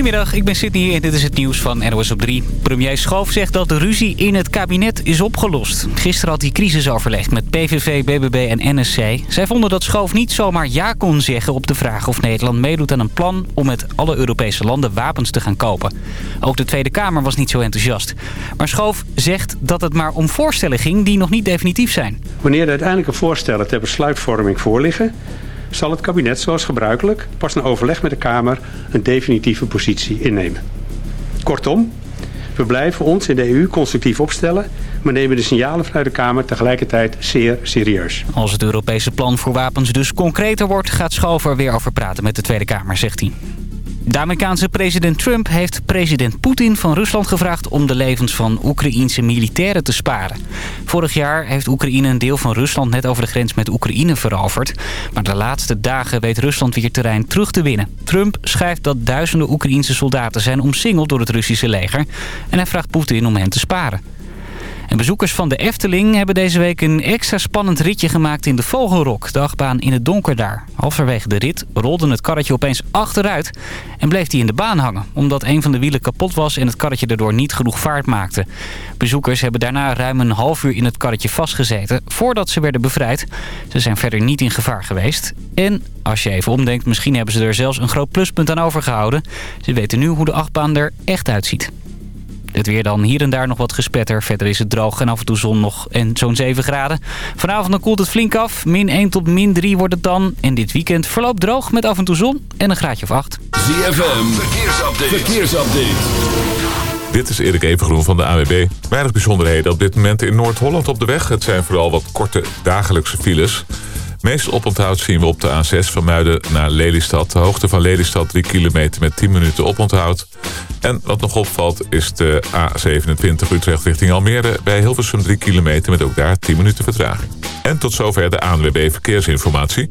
Goedemiddag, ik ben Sydney en dit is het nieuws van NOS op 3. Premier Schoof zegt dat de ruzie in het kabinet is opgelost. Gisteren had hij crisisoverleg met PVV, BBB en NSC. Zij vonden dat Schoof niet zomaar ja kon zeggen op de vraag of Nederland meedoet aan een plan... om met alle Europese landen wapens te gaan kopen. Ook de Tweede Kamer was niet zo enthousiast. Maar Schoof zegt dat het maar om voorstellen ging die nog niet definitief zijn. Wanneer de uiteindelijke voorstellen ter besluitvorming voorliggen zal het kabinet zoals gebruikelijk pas na overleg met de Kamer een definitieve positie innemen. Kortom, we blijven ons in de EU constructief opstellen, maar nemen de signalen vanuit de Kamer tegelijkertijd zeer serieus. Als het Europese plan voor wapens dus concreter wordt, gaat Schover weer over praten met de Tweede Kamer, zegt hij. De Amerikaanse president Trump heeft president Poetin van Rusland gevraagd om de levens van Oekraïense militairen te sparen. Vorig jaar heeft Oekraïne een deel van Rusland net over de grens met Oekraïne veroverd. Maar de laatste dagen weet Rusland weer terrein terug te winnen. Trump schrijft dat duizenden Oekraïense soldaten zijn omsingeld door het Russische leger. En hij vraagt Poetin om hen te sparen. En bezoekers van de Efteling hebben deze week een extra spannend ritje gemaakt in de Vogelrok, de achtbaan in het donker daar. Halverwege de rit rolde het karretje opeens achteruit en bleef hij in de baan hangen, omdat een van de wielen kapot was en het karretje daardoor niet genoeg vaart maakte. Bezoekers hebben daarna ruim een half uur in het karretje vastgezeten voordat ze werden bevrijd. Ze zijn verder niet in gevaar geweest. En als je even omdenkt, misschien hebben ze er zelfs een groot pluspunt aan overgehouden. Ze weten nu hoe de achtbaan er echt uitziet. Het weer dan hier en daar nog wat gespetter. Verder is het droog en af en toe zon nog en zo'n 7 graden. Vanavond dan koelt het flink af. Min 1 tot min 3 wordt het dan. En dit weekend verloopt droog met af en toe zon en een graadje of 8. ZFM, verkeersupdate. verkeersupdate. Dit is Erik Evengroen van de AWB. Weinig bijzonderheden op dit moment in Noord-Holland op de weg. Het zijn vooral wat korte dagelijkse files. Meest oponthoud zien we op de A6 van Muiden naar Lelystad. De hoogte van Lelystad 3 kilometer met 10 minuten oponthoud. En wat nog opvalt is de A27 Utrecht richting Almere... bij Hilversum 3 kilometer met ook daar 10 minuten vertraging. En tot zover de ANWB Verkeersinformatie.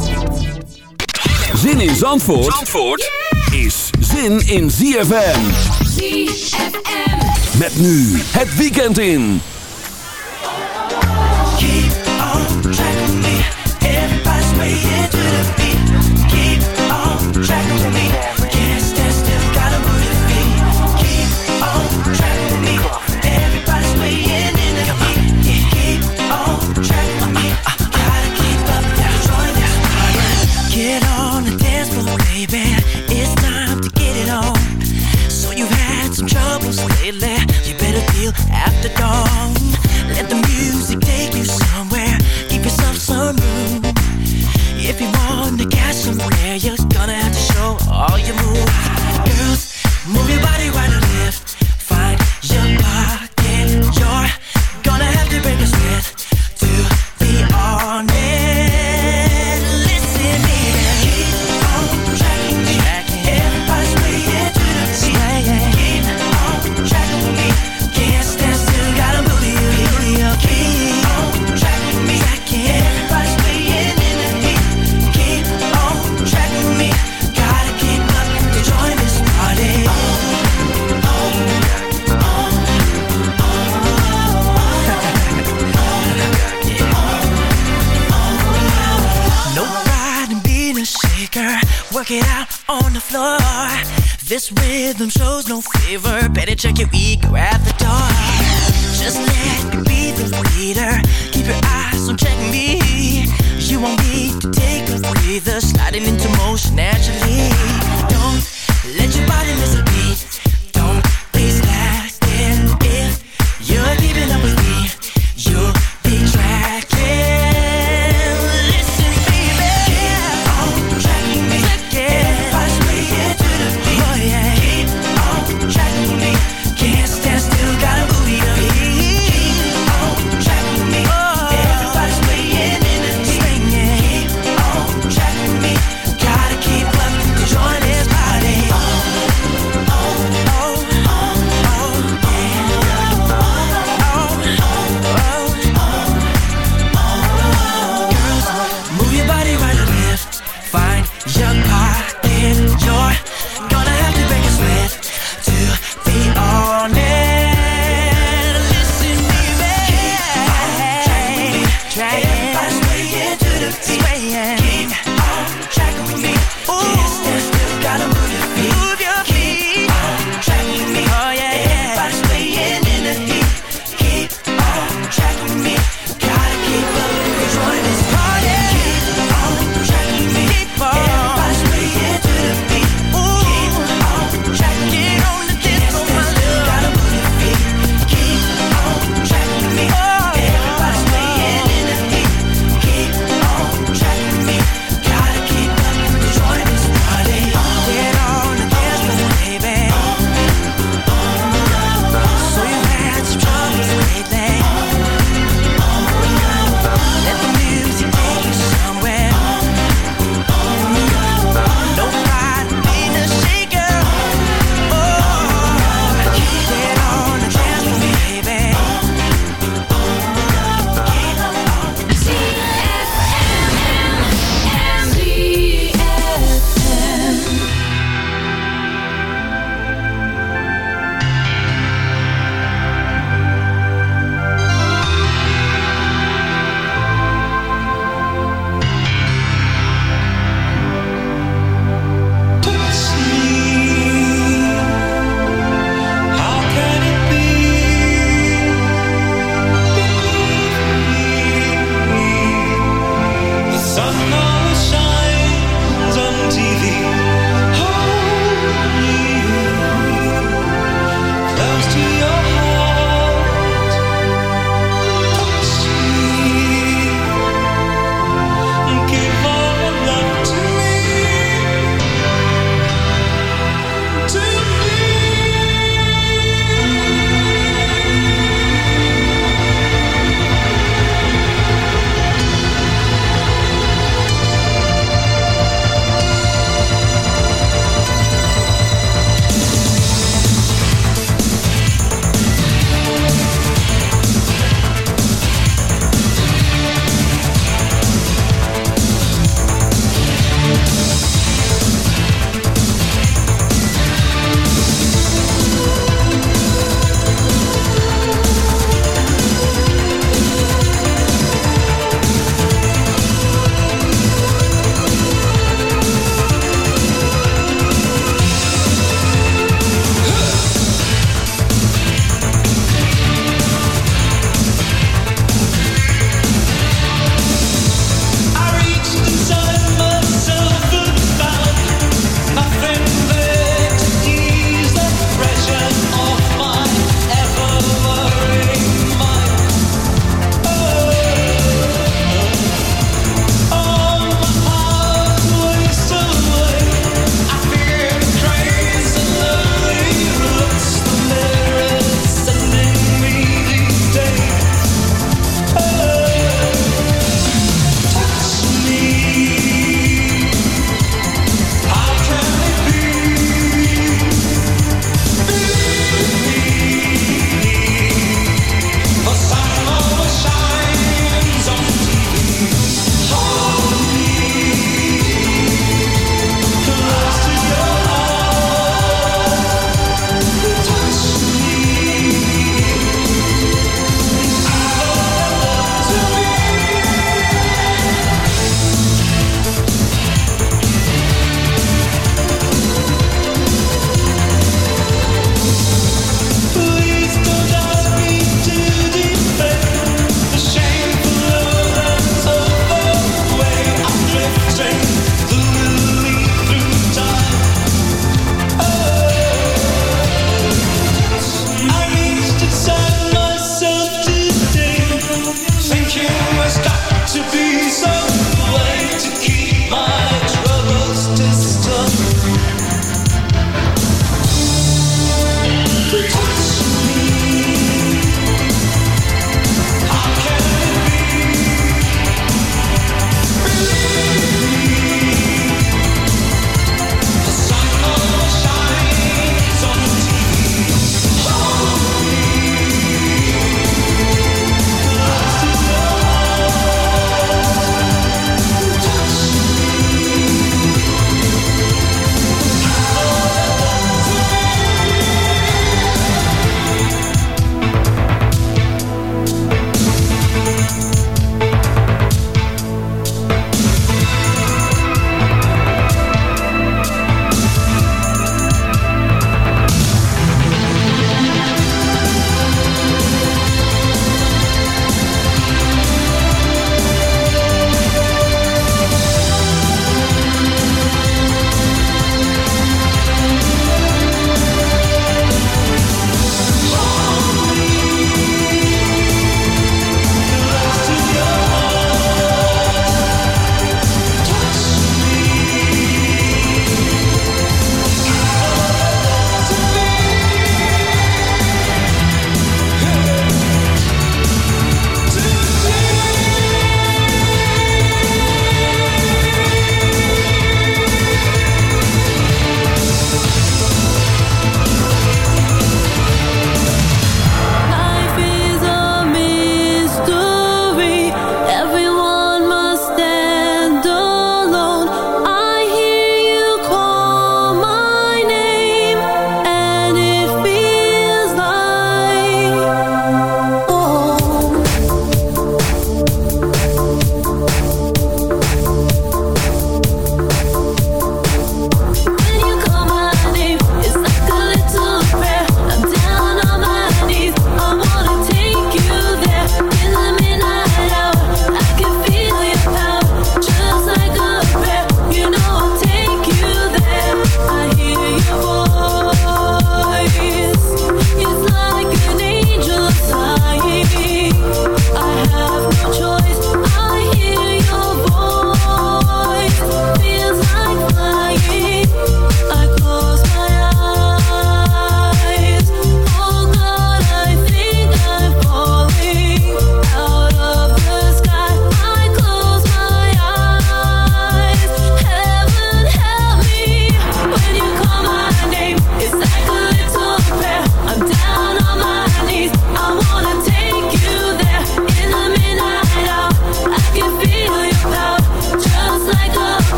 Zin in Zandvoort, Zandvoort is zin in ZFM. ZFM. Met nu het weekend in. Keep on track me. Everybody's way into the beat. Keep on track All you move check it.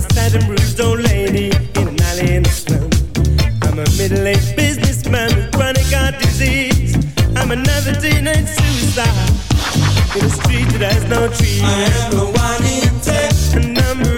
a sad and bruised old lady in an alley in the slum. I'm a middle-aged businessman with chronic heart disease. I'm another suicide in a street that has no trees. I am the one in tech. And I'm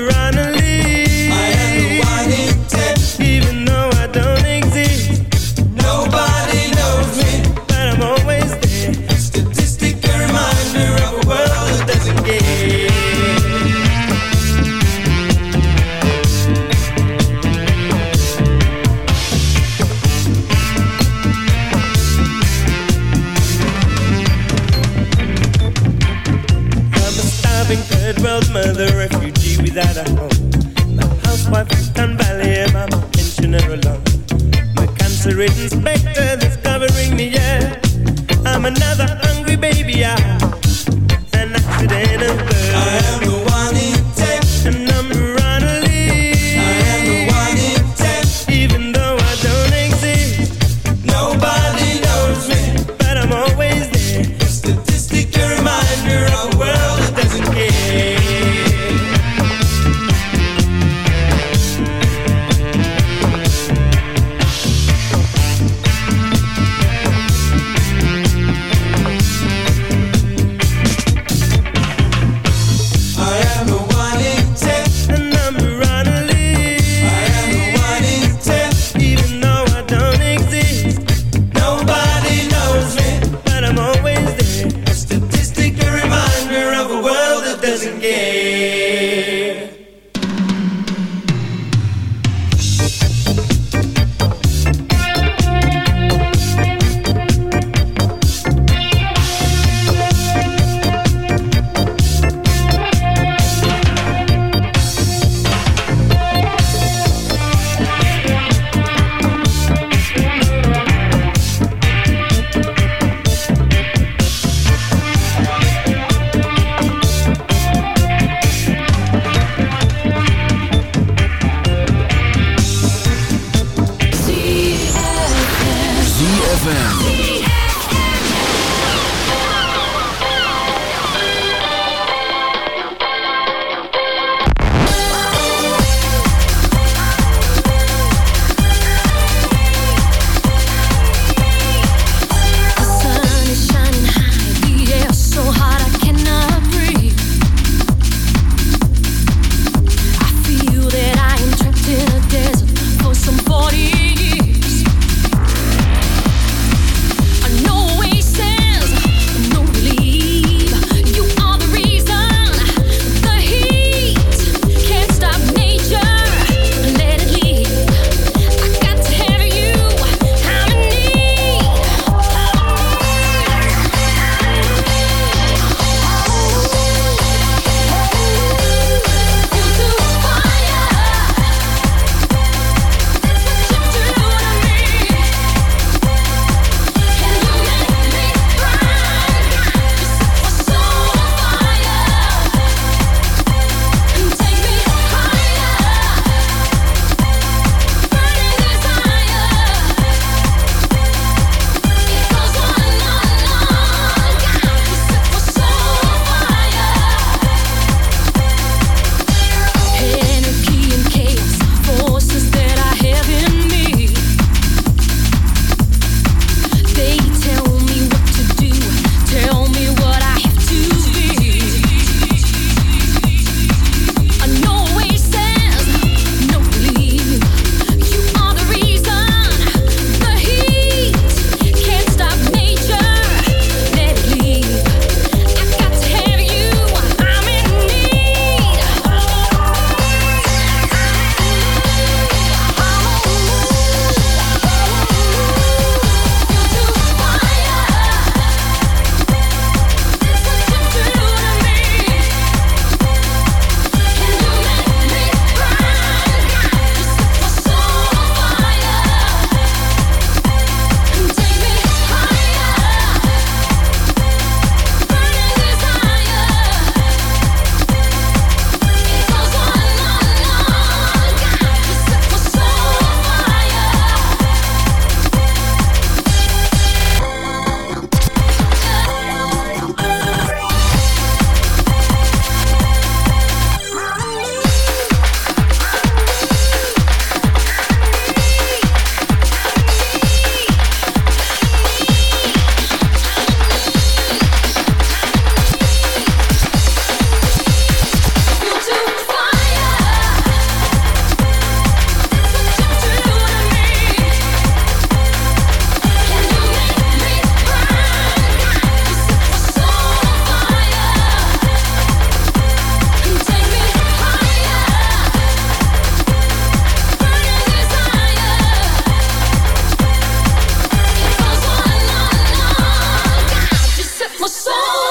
my soul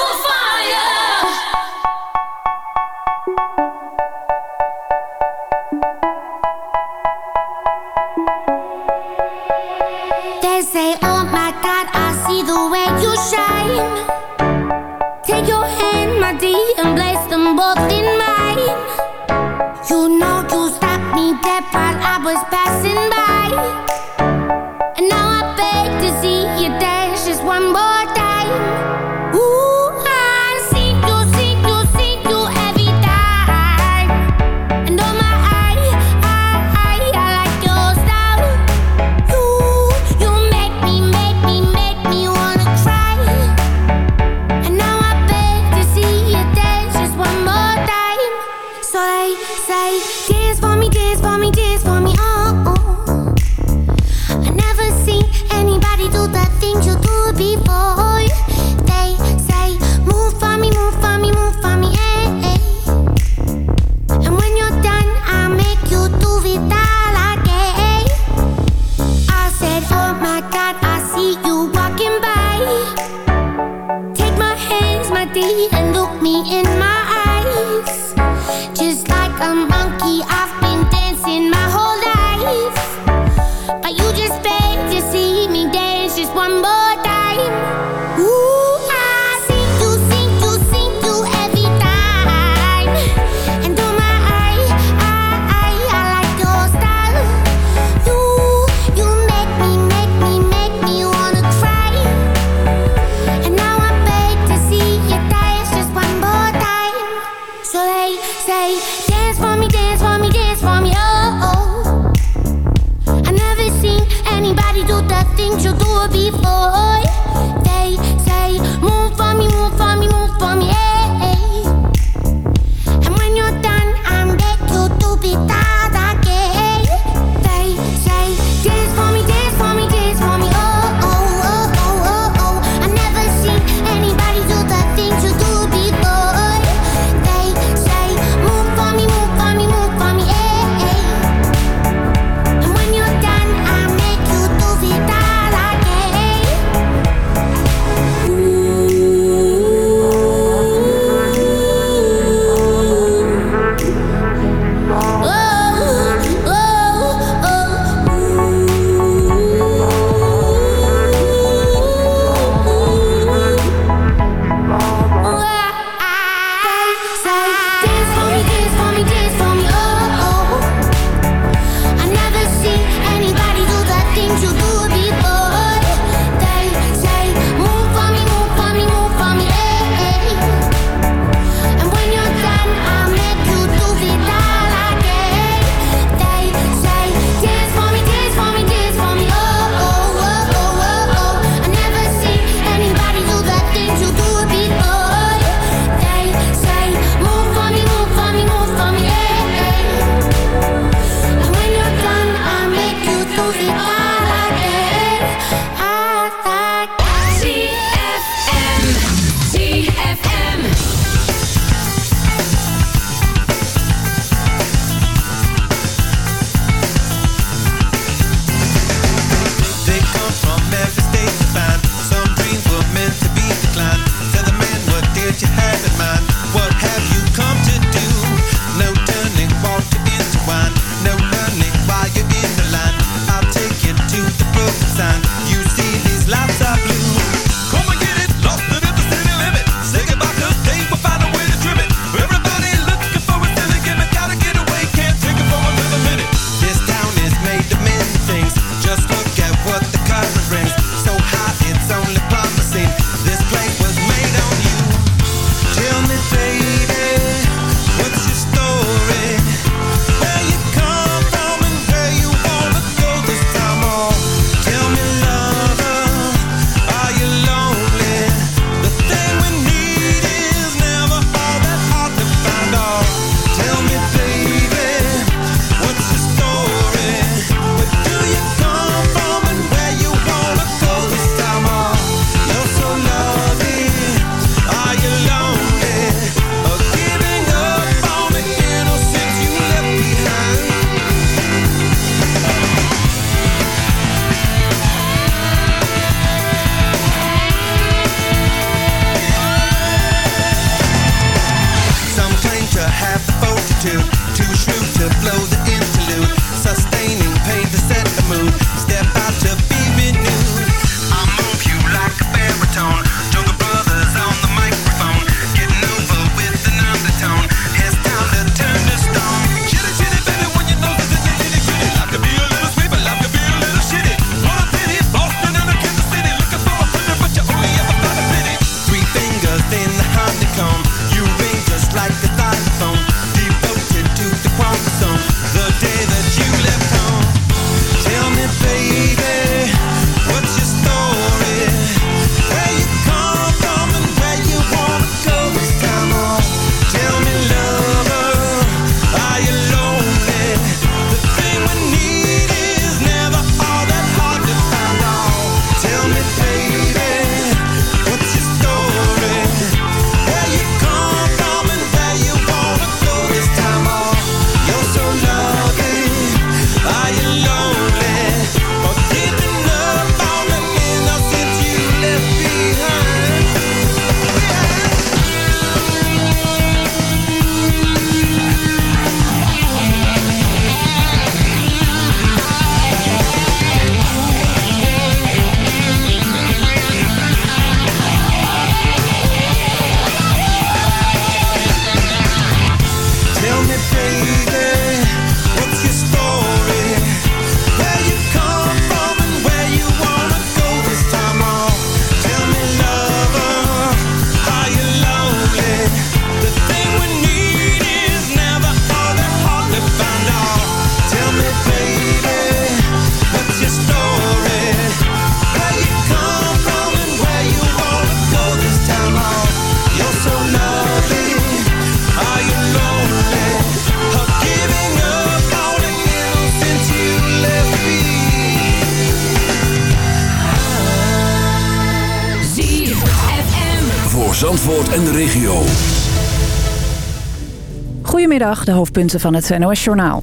De hoofdpunten van het NOS-journaal.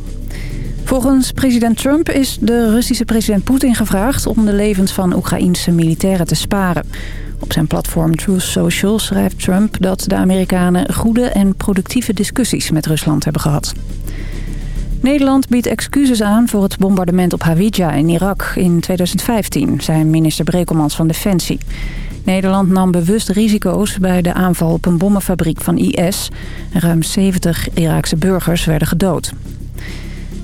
Volgens president Trump is de Russische president Poetin gevraagd... om de levens van Oekraïense militairen te sparen. Op zijn platform Truth Social schrijft Trump dat de Amerikanen... goede en productieve discussies met Rusland hebben gehad. Nederland biedt excuses aan voor het bombardement op Hawija in Irak in 2015... zei minister Brekelmans van Defensie. Nederland nam bewust risico's bij de aanval op een bommenfabriek van IS. Ruim 70 Iraakse burgers werden gedood.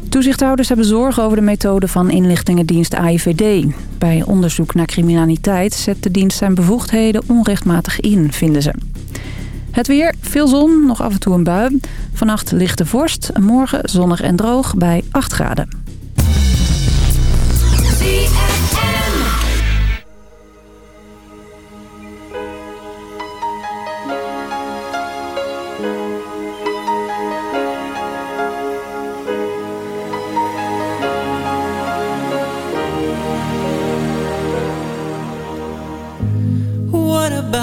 Toezichthouders hebben zorgen over de methode van inlichtingendienst AIVD. Bij onderzoek naar criminaliteit zet de dienst zijn bevoegdheden onrechtmatig in, vinden ze. Het weer, veel zon, nog af en toe een bui. Vannacht lichte vorst, morgen zonnig en droog bij 8 graden.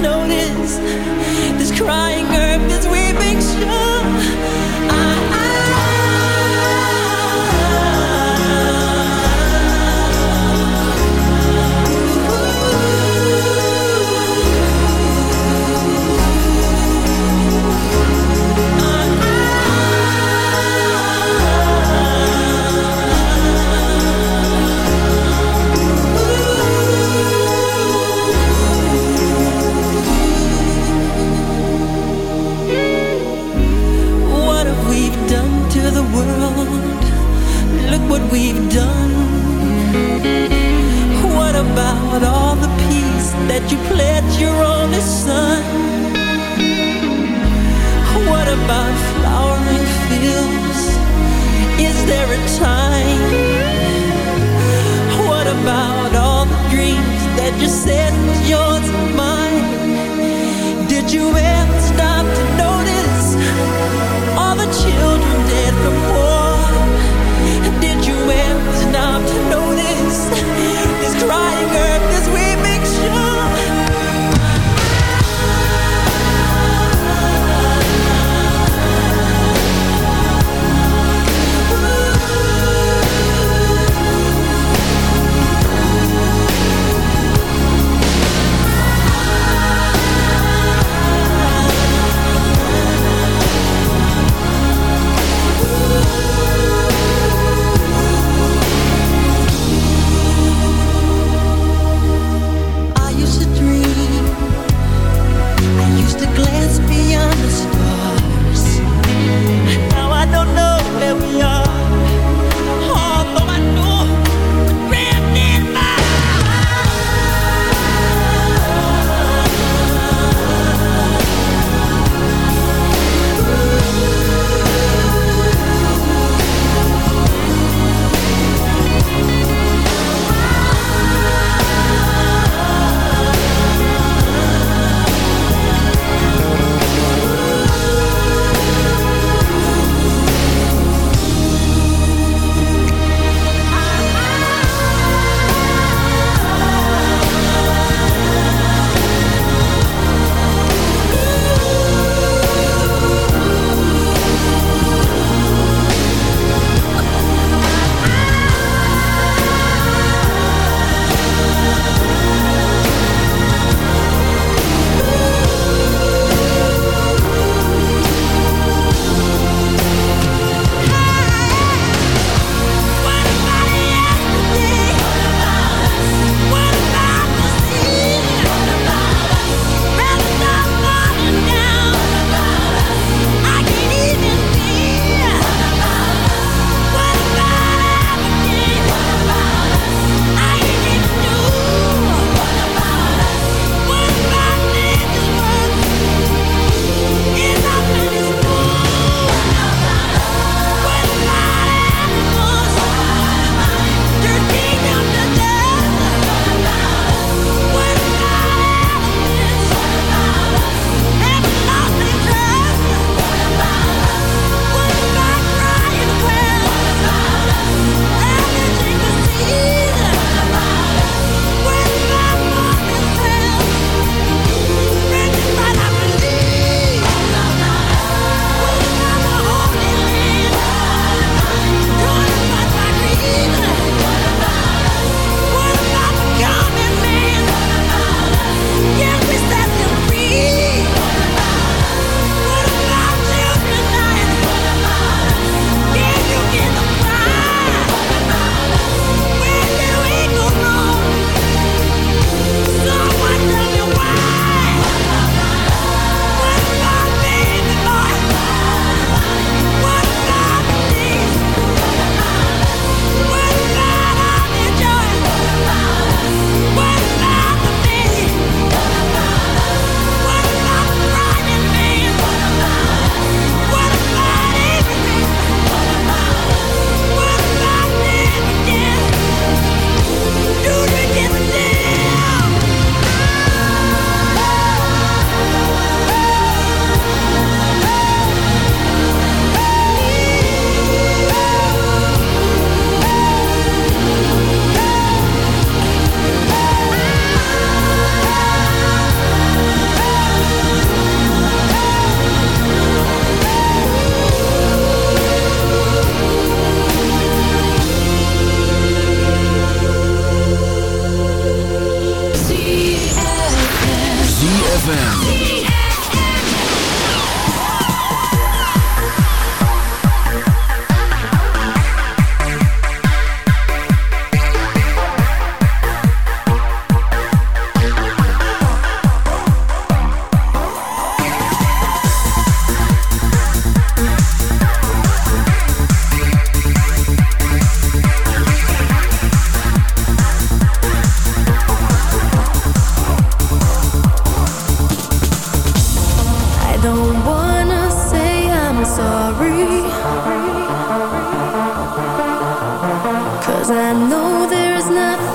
notice this crying earth, this weeping shore?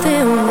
Tim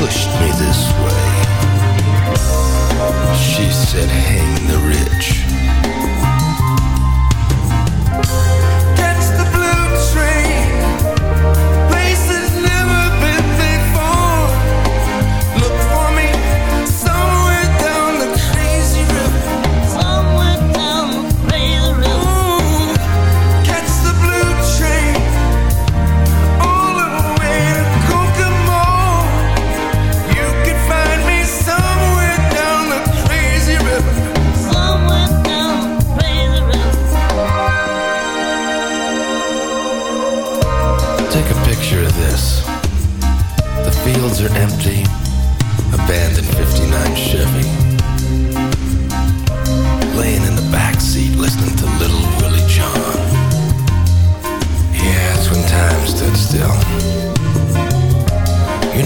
pushed me this way. She said, hang the rich.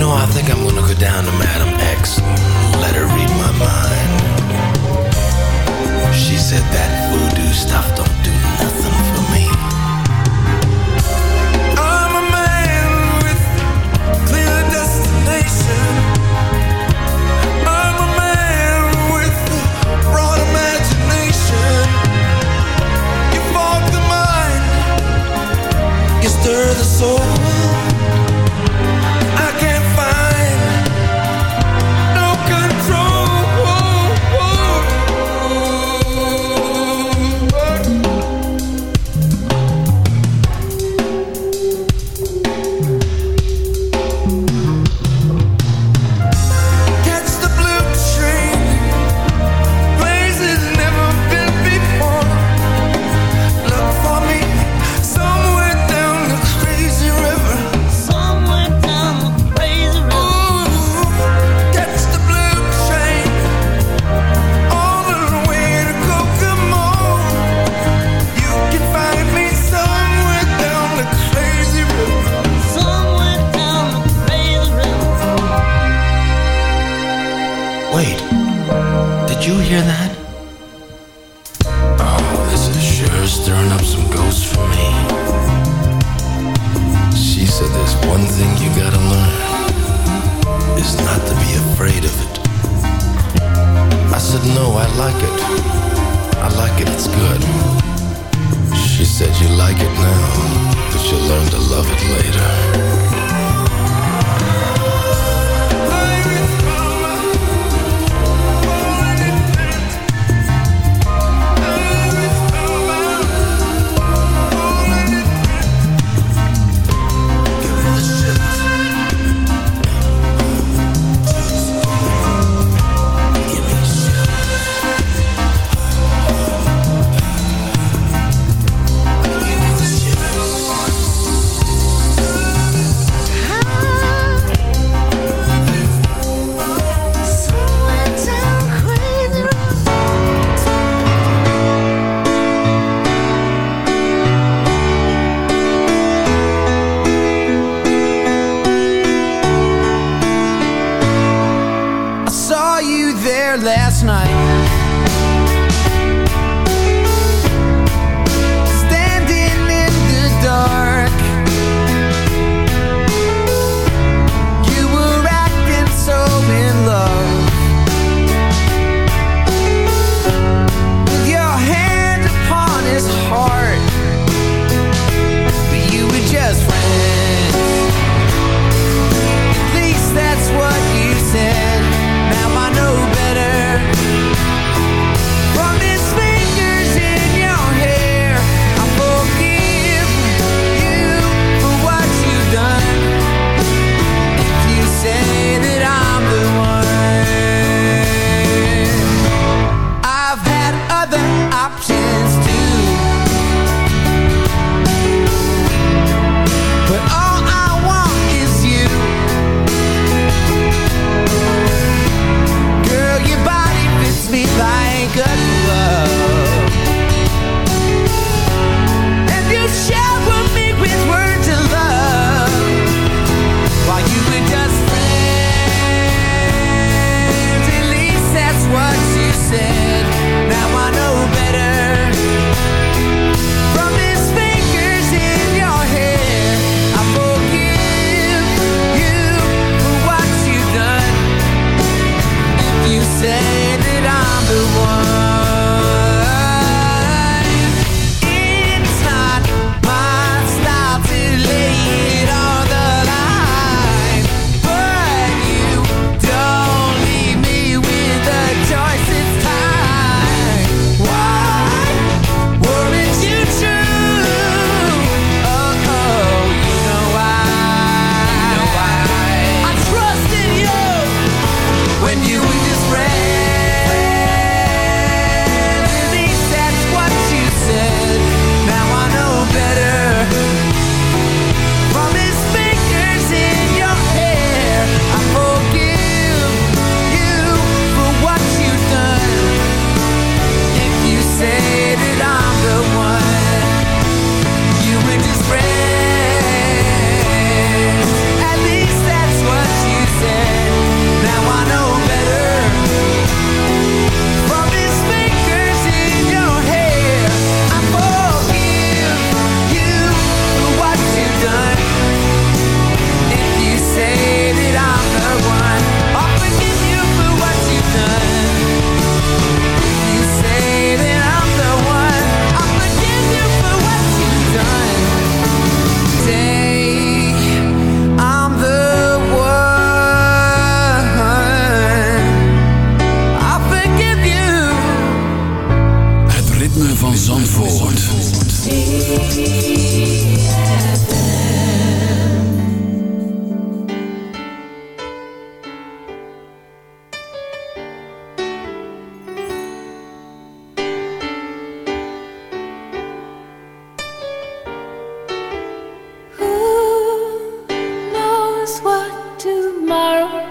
know, I think I'm gonna go down to Madam X let her read my mind. She said that voodoo stuff don't do nothing for me. I'm a man with clear destination. I'm a man with broad imagination. You fog the mind, you stir the soul.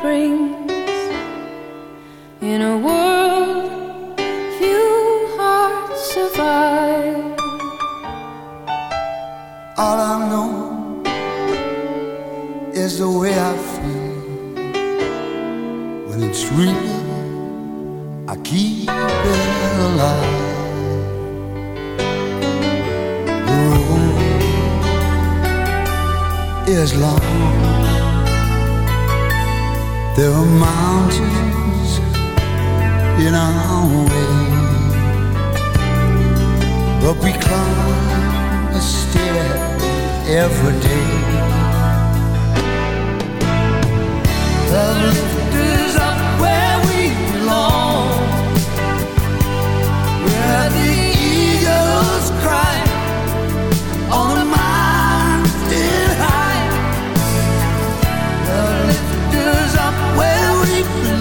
brings in a world few hearts survive. All I know is the way I feel when it's real. I keep it alive. The road is long. There are mountains in our way. But we climb a stair every day. The lift is up where we belong. Where the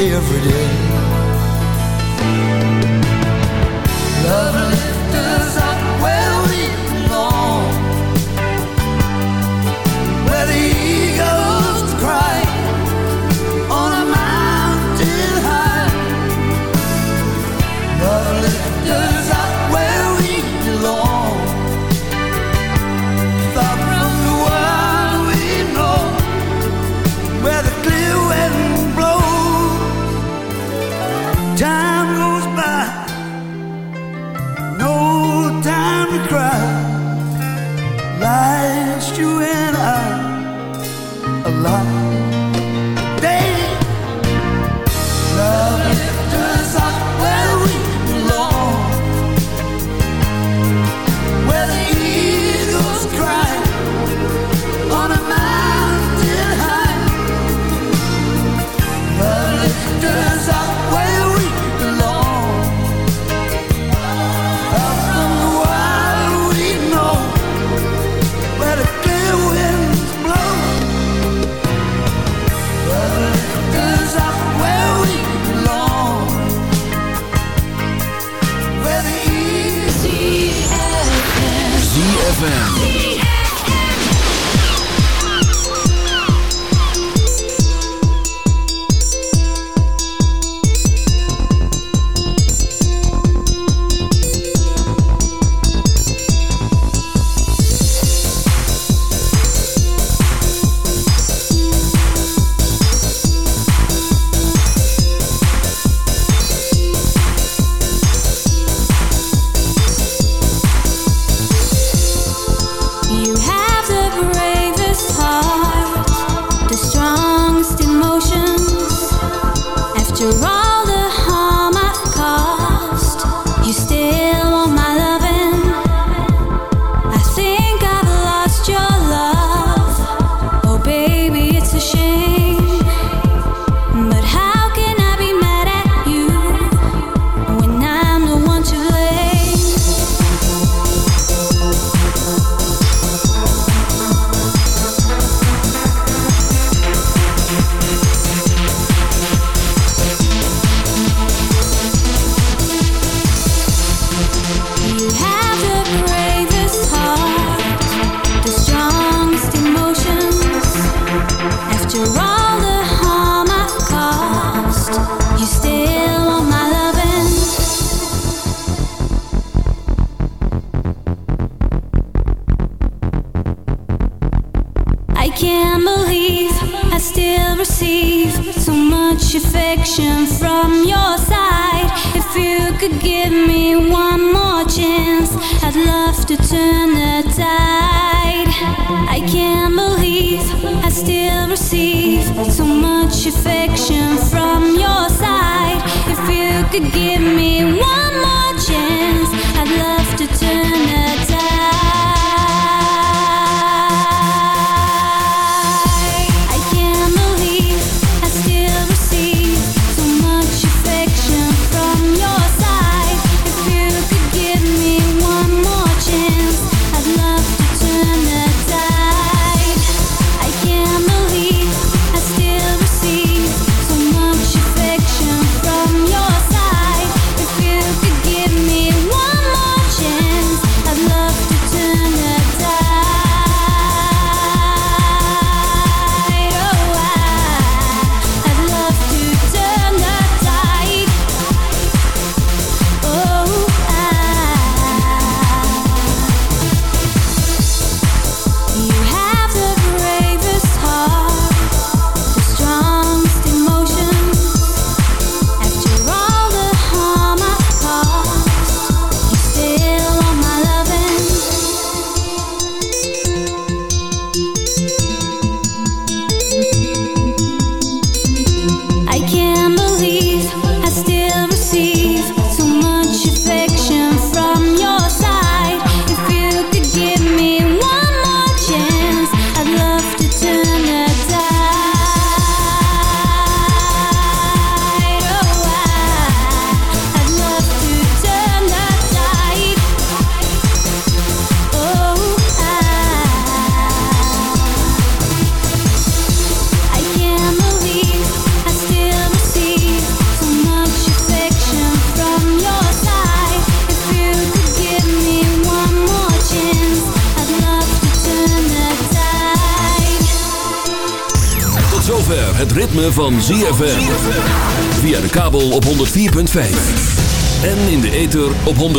every day.